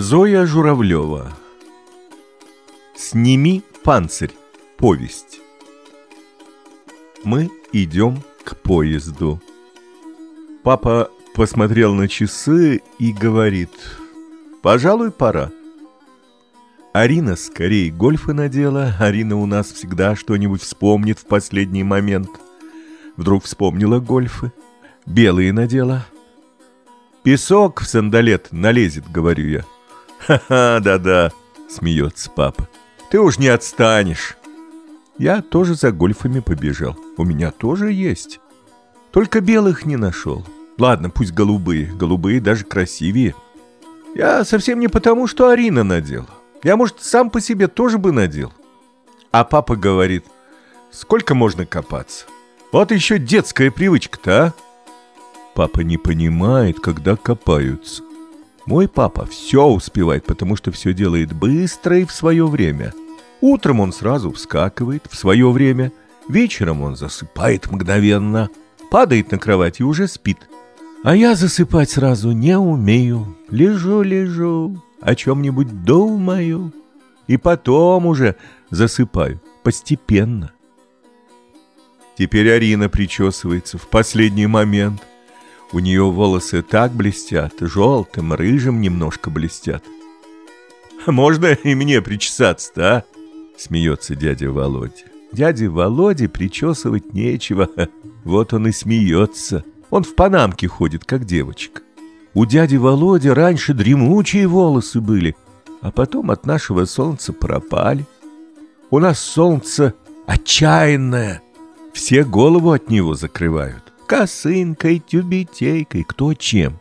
Зоя Журавлева «Сними панцирь. Повесть» Мы идем к поезду. Папа посмотрел на часы и говорит «Пожалуй, пора». Арина скорее гольфы надела. Арина у нас всегда что-нибудь вспомнит в последний момент. Вдруг вспомнила гольфы. Белые надела. Песок в сандалет налезет, говорю я. «Ха-ха, да-да», — смеется папа. «Ты уж не отстанешь». Я тоже за гольфами побежал. У меня тоже есть. Только белых не нашел. Ладно, пусть голубые. Голубые даже красивее. Я совсем не потому, что Арина надела. Я, может, сам по себе тоже бы надел. А папа говорит, сколько можно копаться? Вот еще детская привычка-то, а? Папа не понимает, когда копаются. Мой папа все успевает, потому что все делает быстро и в свое время. Утром он сразу вскакивает в свое время, вечером он засыпает мгновенно, падает на кровать и уже спит. А я засыпать сразу не умею. Лежу-лежу, о чем-нибудь думаю, и потом уже засыпаю постепенно. Теперь Арина причесывается в последний момент. У нее волосы так блестят, желтым, рыжим немножко блестят. «Можно и мне причесаться-то, а?» — смеется дядя Володя. Дяде Володе причесывать нечего, вот он и смеется. Он в панамке ходит, как девочка. У дяди Володи раньше дремучие волосы были, а потом от нашего солнца пропали. У нас солнце отчаянное, все голову от него закрывают косынкой, тюбетейкой, кто чем.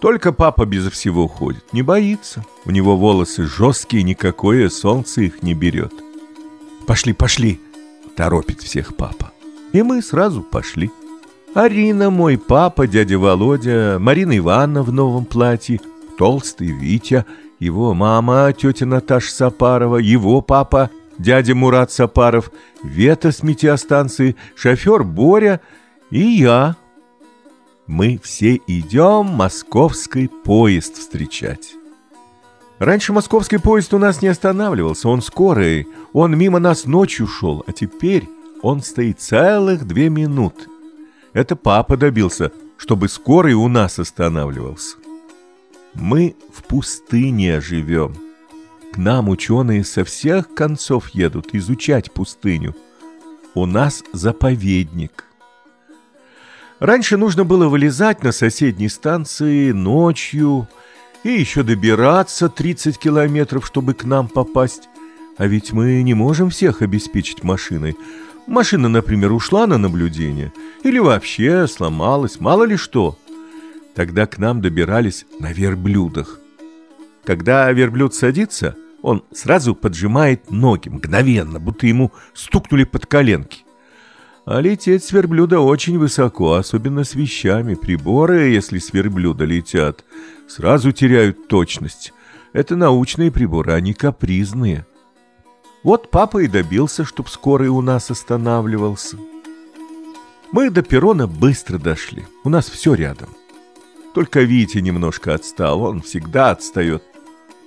Только папа безо всего ходит, не боится. У него волосы жесткие, никакое солнце их не берет. «Пошли, пошли!» — торопит всех папа. И мы сразу пошли. Арина, мой папа, дядя Володя, Марина Ивановна в новом платье, толстый Витя, его мама, тетя Наташа Сапарова, его папа, дядя Мурат Сапаров, Вета с метеостанции, шофер Боря — и я. Мы все идем московский поезд встречать. Раньше московский поезд у нас не останавливался, он скорый, он мимо нас ночью шел, а теперь он стоит целых две минуты. Это папа добился, чтобы скорый у нас останавливался. Мы в пустыне живем. К нам ученые со всех концов едут изучать пустыню. У нас заповедник. Раньше нужно было вылезать на соседней станции ночью и еще добираться 30 километров, чтобы к нам попасть. А ведь мы не можем всех обеспечить машиной. Машина, например, ушла на наблюдение или вообще сломалась, мало ли что. Тогда к нам добирались на верблюдах. Когда верблюд садится, он сразу поджимает ноги, мгновенно, будто ему стукнули под коленки. А лететь с верблюда очень высоко, особенно с вещами. Приборы, если с верблюда летят, сразу теряют точность. Это научные приборы, они капризные. Вот папа и добился, чтоб скорый у нас останавливался. Мы до перрона быстро дошли. У нас все рядом. Только Витя немножко отстал, он всегда отстает.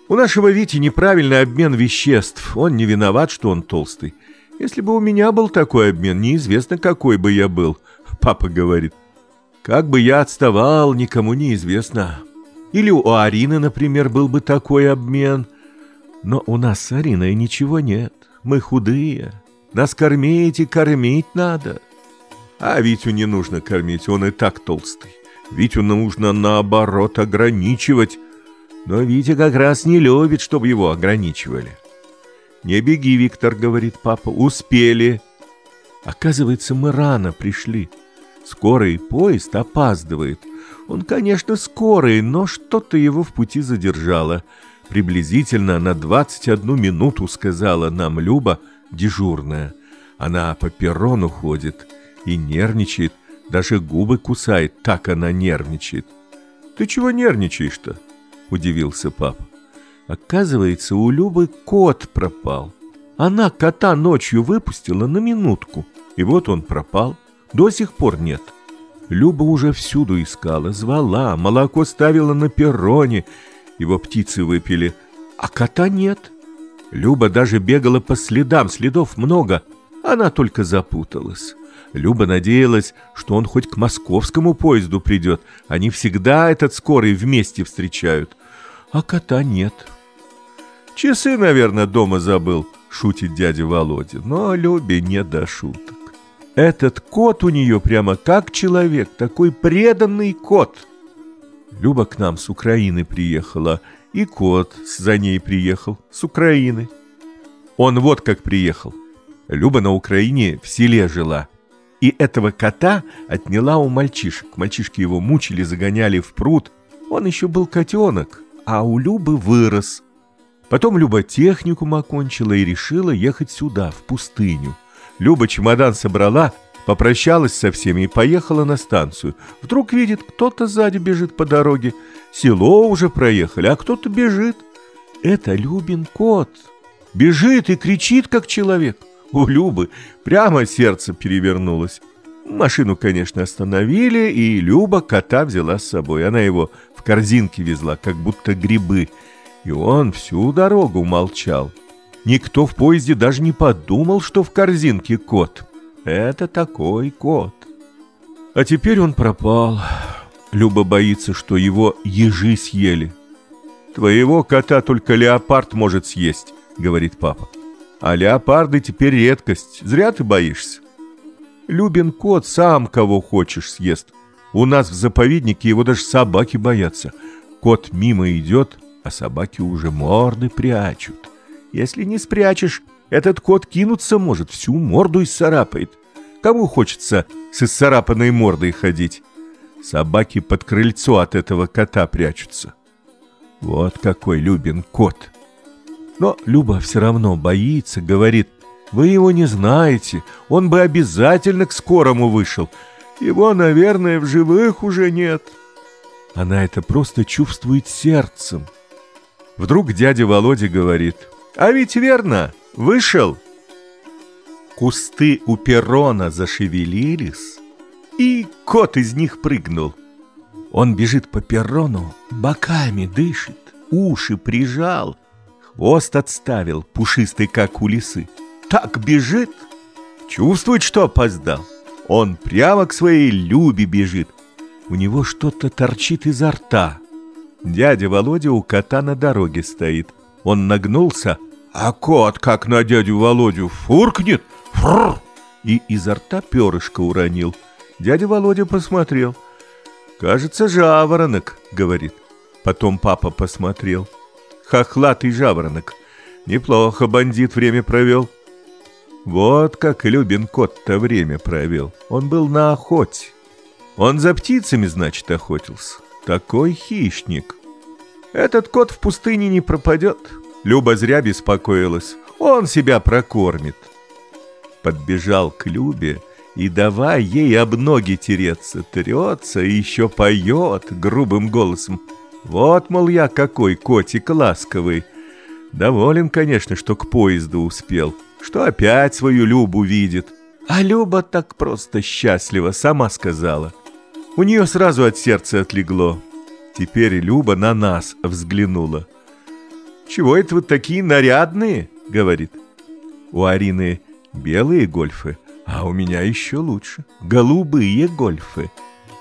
У нашего Вити неправильный обмен веществ. Он не виноват, что он толстый. Если бы у меня был такой обмен, неизвестно, какой бы я был, папа говорит. Как бы я отставал, никому неизвестно. Или у Арины, например, был бы такой обмен. Но у нас с Ариной ничего нет. Мы худые. Нас кормить и кормить надо. А Витю не нужно кормить, он и так толстый. Витю нужно, наоборот, ограничивать. Но Витя как раз не любит, чтобы его ограничивали. «Не беги, Виктор», — говорит папа, — «успели». Оказывается, мы рано пришли. Скорый поезд опаздывает. Он, конечно, скорый, но что-то его в пути задержало. Приблизительно на 21 минуту, сказала нам Люба, дежурная. Она по перрону ходит и нервничает, даже губы кусает, так она нервничает. «Ты чего нервничаешь-то?» – удивился папа. Оказывается, у Любы кот пропал. Она кота ночью выпустила на минутку, и вот он пропал. До сих пор нет. Люба уже всюду искала, звала, молоко ставила на перроне, Его птицы выпили, а кота нет. Люба даже бегала по следам, следов много. Она только запуталась. Люба надеялась, что он хоть к московскому поезду придет. Они всегда этот скорый вместе встречают. А кота нет. Часы, наверное, дома забыл, шутит дядя Володя. Но Любе не до шуток. Этот кот у нее прямо как человек, такой преданный кот. Люба к нам с Украины приехала, и кот за ней приехал, с Украины. Он вот как приехал. Люба на Украине в селе жила. И этого кота отняла у мальчишек. Мальчишки его мучили, загоняли в пруд. Он еще был котенок, а у Любы вырос. Потом Люба техникум окончила и решила ехать сюда, в пустыню. Люба чемодан собрала, попрощалась со всеми и поехала на станцию. Вдруг видит, кто-то сзади бежит по дороге. Село уже проехали, а кто-то бежит. Это Любин кот. Бежит и кричит, как человек. У Любы прямо сердце перевернулось. Машину, конечно, остановили, и Люба кота взяла с собой. Она его в корзинке везла, как будто грибы. И он всю дорогу молчал. Никто в поезде даже не подумал, что в корзинке кот. Это такой кот. А теперь он пропал. Люба боится, что его ежи съели. «Твоего кота только леопард может съесть», — говорит папа. «А леопарды теперь редкость. Зря ты боишься». Любин кот сам кого хочешь съест. У нас в заповеднике его даже собаки боятся. Кот мимо идет, а собаки уже морды прячут. Если не спрячешь, этот кот кинуться может, всю морду исцарапает. Кому хочется с исцарапанной мордой ходить? Собаки под крыльцо от этого кота прячутся. Вот какой Любин кот. Но Люба все равно боится, говорит, вы его не знаете, он бы обязательно к скорому вышел. Его, наверное, в живых уже нет. Она это просто чувствует сердцем. Вдруг дядя Володя говорит – а ведь верно, вышел. Кусты у перрона зашевелились, и кот из них прыгнул. Он бежит по перрону, боками дышит, уши прижал, хвост отставил, пушистый, как у лисы. Так бежит, чувствует, что опоздал. Он прямо к своей Любе бежит. У него что-то торчит изо рта. Дядя Володя у кота на дороге стоит – он нагнулся, а кот, как на дядю Володю, фуркнет, фррр, и изо рта перышко уронил. Дядя Володя посмотрел. «Кажется, жаворонок», — говорит. Потом папа посмотрел. «Хохлатый жаворонок. Неплохо бандит время провел». Вот как Любин кот-то время провел. Он был на охоте. Он за птицами, значит, охотился. Такой хищник. Этот кот в пустыне не пропадет. Люба зря беспокоилась. Он себя прокормит. Подбежал к Любе и давай ей об ноги тереться. Трется и еще поет грубым голосом. Вот, мол, я какой котик ласковый. Доволен, конечно, что к поезду успел, что опять свою Любу видит. А Люба так просто счастлива, сама сказала. У нее сразу от сердца отлегло. Теперь Люба на нас взглянула. «Чего это вы такие нарядные?» — говорит. У Арины белые гольфы, а у меня еще лучше. Голубые гольфы.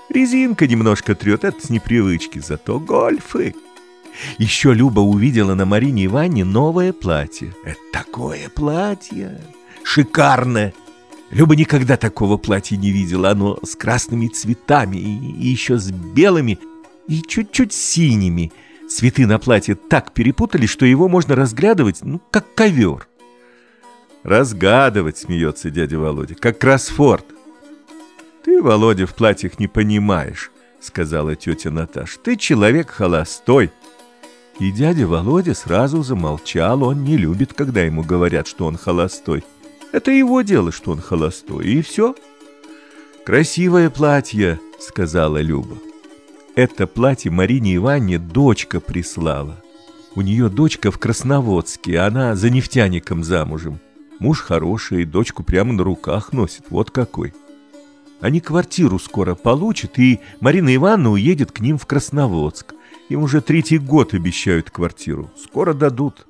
Резинка немножко трет, это с непривычки, зато гольфы. Еще Люба увидела на Марине Ивановне новое платье. Это такое платье! Шикарное! Люба никогда такого платья не видела. Оно с красными цветами и еще с белыми и чуть-чуть синими. Цветы на платье так перепутались, что его можно разглядывать, ну, как ковер. Разгадывать, смеется дядя Володя, как кроссфорд. Ты, Володя, в платьях не понимаешь, сказала тетя Наташа. Ты человек холостой. И дядя Володя сразу замолчал, он не любит, когда ему говорят, что он холостой. Это его дело, что он холостой, и все. «Красивое платье», — сказала Люба. Это платье Марине Ивановне дочка прислала. У нее дочка в Красноводске, она за нефтяником замужем. Муж хороший, дочку прямо на руках носит, вот какой. Они квартиру скоро получат, и Марина Ивановна уедет к ним в Красноводск. Им уже третий год обещают квартиру. Скоро дадут.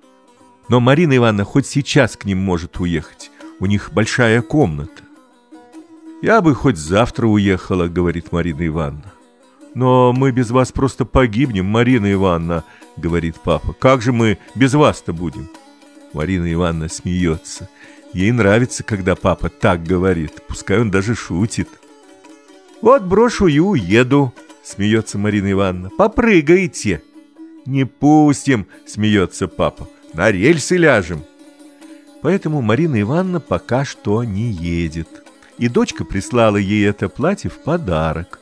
Но Марина Ивановна хоть сейчас к ним может уехать. У них большая комната. «Я бы хоть завтра уехала», — говорит Марина Ивановна. «Но мы без вас просто погибнем, Марина Ивановна», — говорит папа. «Как же мы без вас-то будем?» Марина Ивановна смеется. Ей нравится, когда папа так говорит, пускай он даже шутит. «Вот брошу и уеду», — смеется Марина Ивановна. «Попрыгайте». «Не пустим», — смеется папа. «На рельсы ляжем». Поэтому Марина Ивановна пока что не едет. И дочка прислала ей это платье в подарок.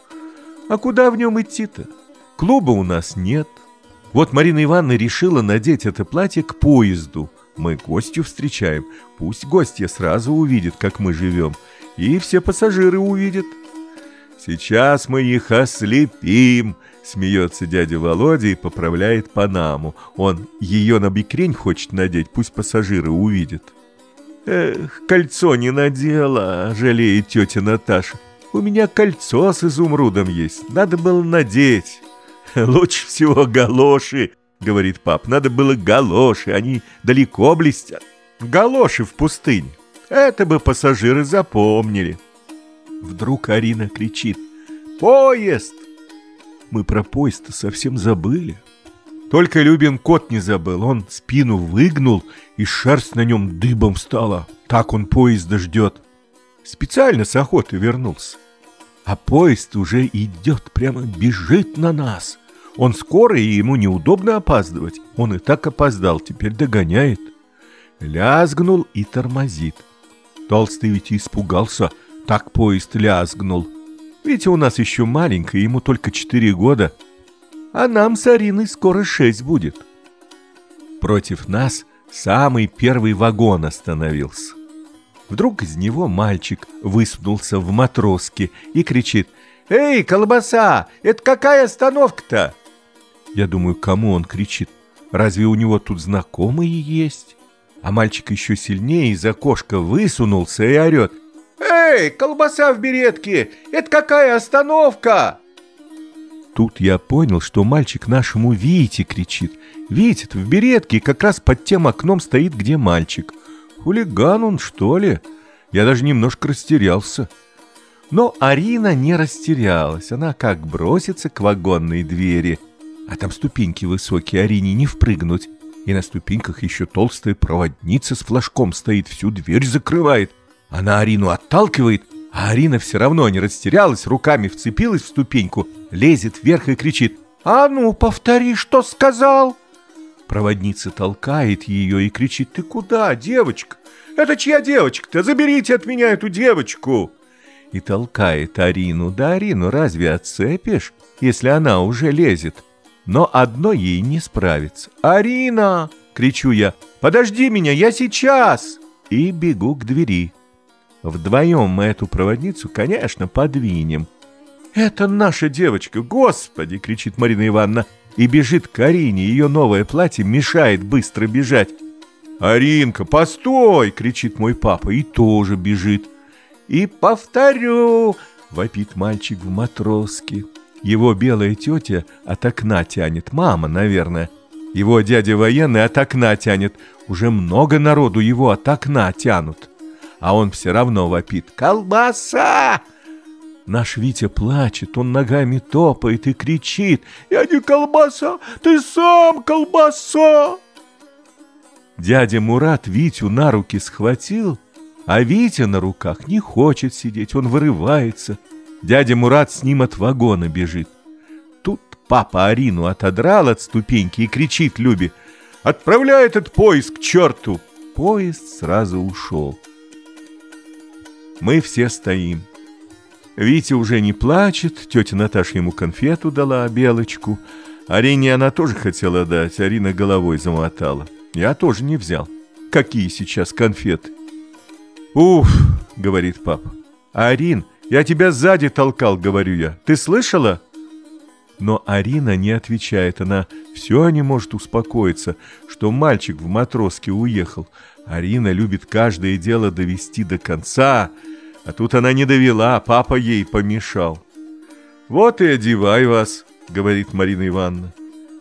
А куда в нем идти-то? Клуба у нас нет. Вот Марина Ивановна решила надеть это платье к поезду. Мы гостью встречаем. Пусть гостья сразу увидит, как мы живем. И все пассажиры увидят. Сейчас мы их ослепим, смеется дядя Володя и поправляет Панаму. Он ее на бикрень хочет надеть, пусть пассажиры увидят. Эх, кольцо не надела, жалеет тетя Наташа. У меня кольцо с изумрудом есть, надо было надеть. Лучше всего галоши, говорит пап, надо было галоши, они далеко блестят. Галоши в пустыне, это бы пассажиры запомнили. Вдруг Арина кричит «Поезд!» Мы про поезд совсем забыли. Только Любин кот не забыл. Он спину выгнул, и шерсть на нем дыбом стала. Так он поезда ждет. Специально с охоты вернулся. А поезд уже идет, прямо бежит на нас. Он скоро, и ему неудобно опаздывать. Он и так опоздал, теперь догоняет. Лязгнул и тормозит. Толстый ведь испугался, так поезд лязгнул. Ведь у нас еще маленький, ему только четыре года. А нам с Ариной скоро шесть будет. Против нас самый первый вагон остановился. Вдруг из него мальчик высунулся в матроске и кричит «Эй, колбаса, это какая остановка-то?» Я думаю, кому он кричит? Разве у него тут знакомые есть? А мальчик еще сильнее из окошка высунулся и орет «Эй, колбаса в беретке, это какая остановка?» Тут я понял, что мальчик нашему Вите кричит. Витя в беретке как раз под тем окном стоит, где мальчик. Хулиган он, что ли? Я даже немножко растерялся. Но Арина не растерялась. Она как бросится к вагонной двери. А там ступеньки высокие, Арине не впрыгнуть. И на ступеньках еще толстая проводница с флажком стоит, всю дверь закрывает. Она Арину отталкивает, а Арина все равно не растерялась, руками вцепилась в ступеньку, лезет вверх и кричит «А ну, повтори, что сказал!» Проводница толкает ее и кричит «Ты куда, девочка? Это чья девочка-то? Заберите от меня эту девочку!» И толкает Арину. Да Арину разве отцепишь, если она уже лезет? Но одно ей не справится. «Арина!» — кричу я. «Подожди меня, я сейчас!» И бегу к двери. Вдвоем мы эту проводницу, конечно, подвинем. «Это наша девочка, господи!» — кричит Марина Ивановна и бежит к Арине. Ее новое платье мешает быстро бежать. «Аринка, постой!» — кричит мой папа и тоже бежит. «И повторю!» — вопит мальчик в матроске. Его белая тетя от окна тянет, мама, наверное. Его дядя военный от окна тянет. Уже много народу его от окна тянут. А он все равно вопит «Колбаса!» Наш Витя плачет, он ногами топает и кричит. «Я не колбаса, ты сам колбаса!» Дядя Мурат Витю на руки схватил, а Витя на руках не хочет сидеть, он вырывается. Дядя Мурат с ним от вагона бежит. Тут папа Арину отодрал от ступеньки и кричит Любе «Отправляй этот поезд к черту!» Поезд сразу ушел. Мы все стоим. Витя уже не плачет, тетя Наташа ему конфету дала, белочку. Арине она тоже хотела дать, Арина головой замотала. Я тоже не взял. Какие сейчас конфеты? «Уф!» — говорит папа. «Арин, я тебя сзади толкал», — говорю я. «Ты слышала?» Но Арина не отвечает, она все не может успокоиться, что мальчик в матроске уехал. Арина любит каждое дело довести до конца, а тут она не довела, папа ей помешал. «Вот и одевай вас», — говорит Марина Ивановна.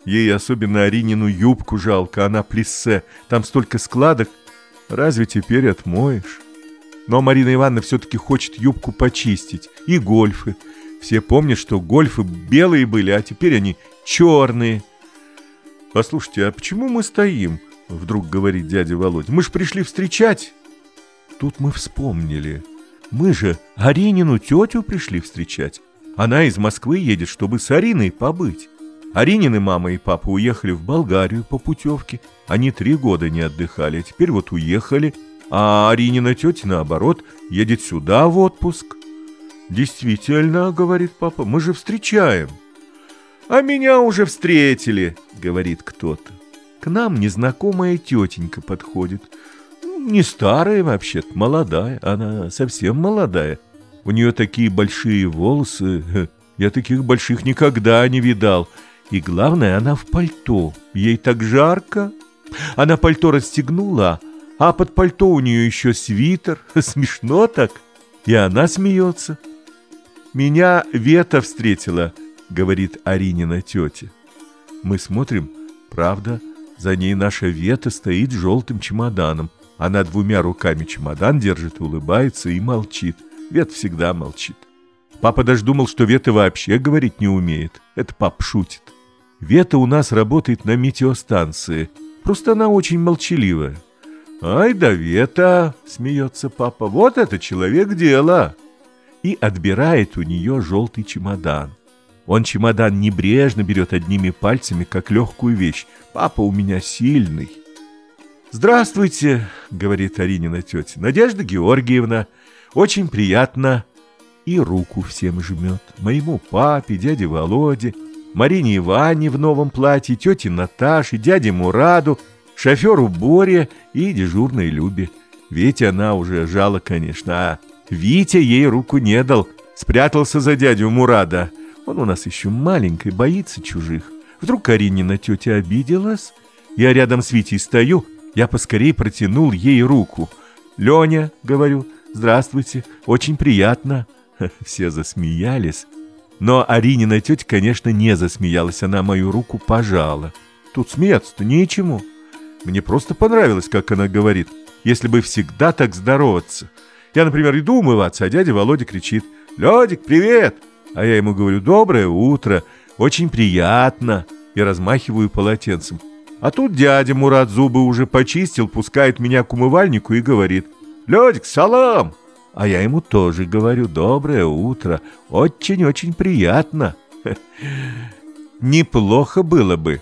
Ей особенно Аринину юбку жалко, она плессе, там столько складок. Разве теперь отмоешь? Но Марина Ивановна все-таки хочет юбку почистить. И гольфы. Все помнят, что гольфы белые были, а теперь они черные. «Послушайте, а почему мы стоим?» — вдруг говорит дядя Володя. «Мы ж пришли встречать!» Тут мы вспомнили. Мы же Аринину тетю пришли встречать. Она из Москвы едет, чтобы с Ариной побыть. Аринины мама и папа уехали в Болгарию по путевке. Они три года не отдыхали, а теперь вот уехали. А Аринина тетя, наоборот, едет сюда в отпуск. «Действительно», — говорит папа, — «мы же встречаем». «А меня уже встретили», — говорит кто-то. К нам незнакомая тетенька подходит. Не старая вообще-то, молодая, она совсем молодая. У нее такие большие волосы, я таких больших никогда не видал. И главное, она в пальто, ей так жарко. Она пальто расстегнула, а под пальто у нее еще свитер, смешно так, и она смеется. «Меня Вета встретила», — говорит Аринина тетя. Мы смотрим, правда, за ней наша Вета стоит с желтым чемоданом. Она двумя руками чемодан держит, улыбается и молчит. Вет всегда молчит. Папа даже думал, что Вета вообще говорить не умеет. Это пап шутит. Вета у нас работает на метеостанции. Просто она очень молчаливая. «Ай да Вета!» — смеется папа. «Вот это человек дела!» И отбирает у нее желтый чемодан. Он чемодан небрежно берет одними пальцами, как легкую вещь. «Папа у меня сильный!» «Здравствуйте», — говорит Аринина тетя, — «Надежда Георгиевна, очень приятно». И руку всем жмет. Моему папе, дяде Володе, Марине Иване в новом платье, тете Наташе, дяде Мураду, шоферу Боре и дежурной Любе. Вите она уже жала, конечно, а Витя ей руку не дал, спрятался за дядю Мурада. Он у нас еще маленький, боится чужих. Вдруг Каринина тетя обиделась? Я рядом с Витей стою — я поскорей протянул ей руку. «Леня», — говорю, — «здравствуйте, очень приятно». Все засмеялись. Но Аринина тетя, конечно, не засмеялась, она мою руку пожала. Тут смеяться-то нечему. Мне просто понравилось, как она говорит, если бы всегда так здороваться. Я, например, иду умываться, а дядя Володя кричит «Лёдик, привет!» А я ему говорю «Доброе утро, очень приятно!» и размахиваю полотенцем. А тут дядя Мурат зубы уже почистил, пускает меня к умывальнику и говорит «Лёдик, салам!» А я ему тоже говорю «Доброе утро, очень-очень приятно». Неплохо было бы,